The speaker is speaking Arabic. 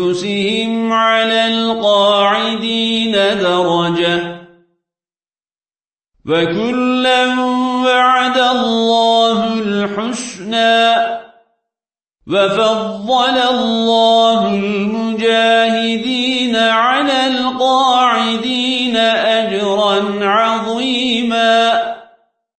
أنفسهم على القاعدين درجة. وكلا وعد الله الحسنى وفضل الله المجاهدين على القاعدين أجرا عظيما.